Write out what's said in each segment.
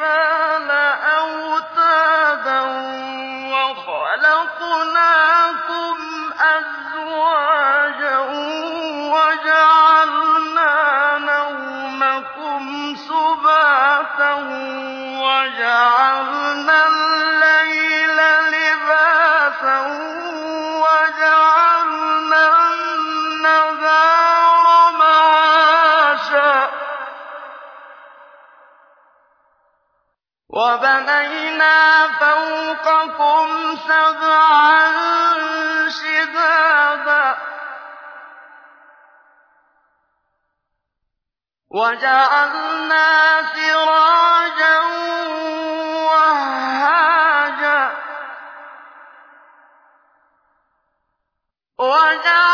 الجبال أوتادا وخلقناكم أزواجا وجعلنا نومكم سباتا وجعلنا فوقكم سبعا شدادا وجعلنا سراجا وهاجا. وجعلنا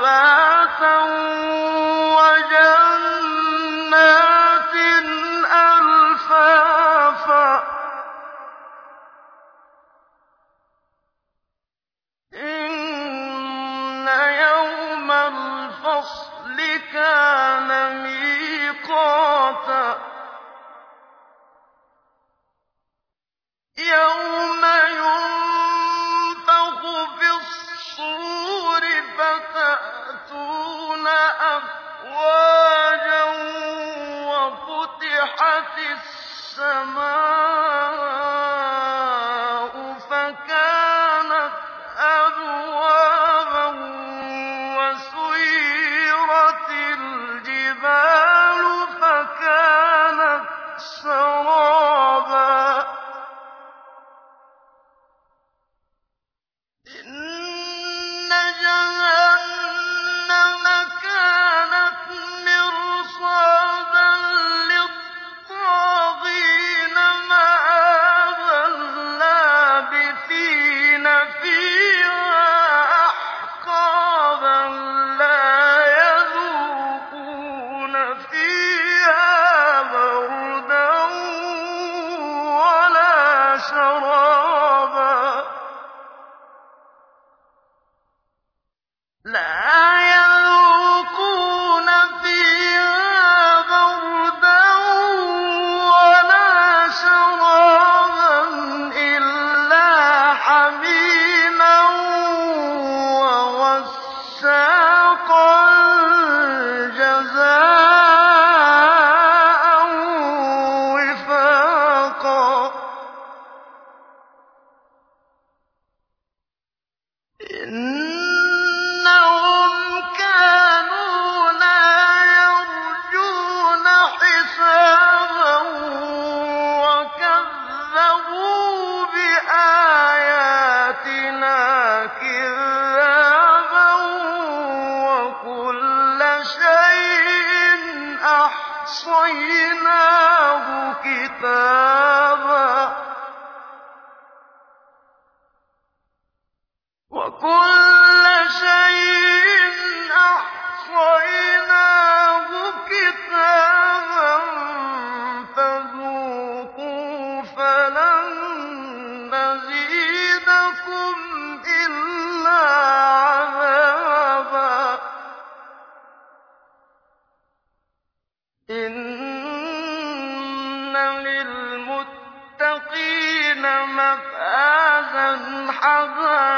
نباتا وجعلنا شيء أحصيناه كتابا إِنَّ لِلْمُتَّقِينَ مَفَازًا حَدَائِقَ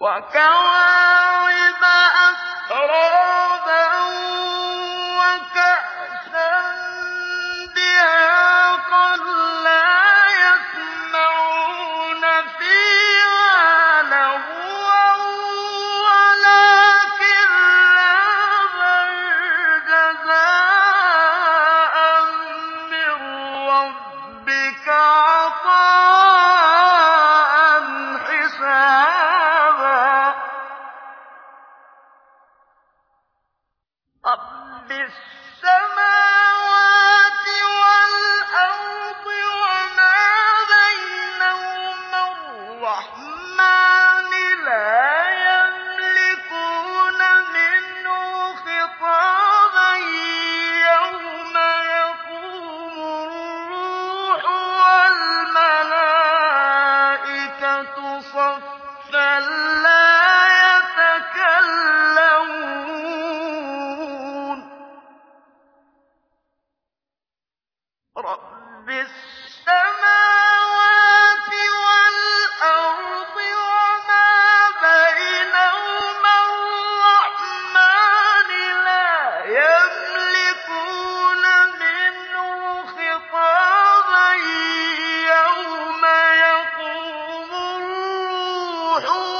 وَكَوَاعِبَ أَتْرَابًا oh. وَحُورٌ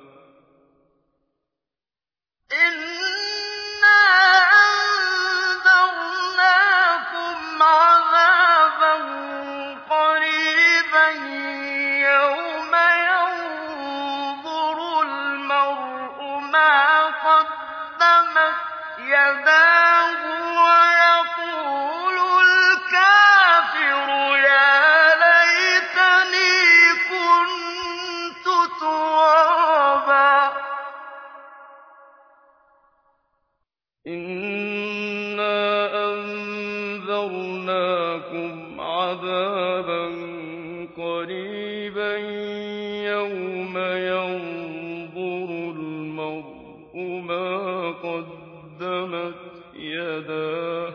ما قدمت يداه.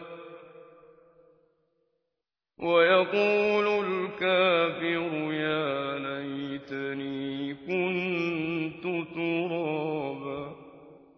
ويقول الكافر يا ليتني